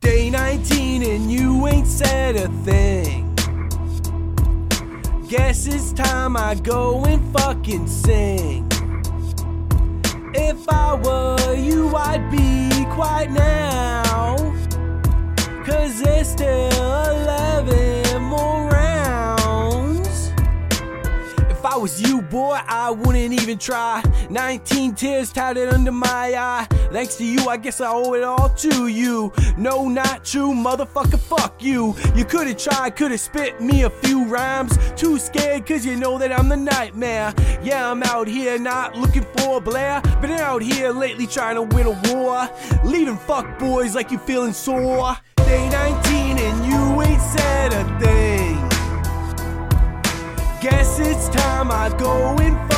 Day 19 and you ain't said a thing. Guess it's time I go and fucking sing. If I were you, I'd be quiet now. I was you, boy, I wouldn't even try. 19 tears tatted under my eye. Thanks to you, I guess I owe it all to you. No, not true, motherfucker, fuck you. You could've tried, could've spit me a few rhymes. Too scared, cause you know that I'm the nightmare. Yeah, I'm out here not looking for a Blair. Been out here lately trying to win a war. Leaving fuck boys like you feeling sore. Day 19 and you ain't said a thing. Guess it's time I go and.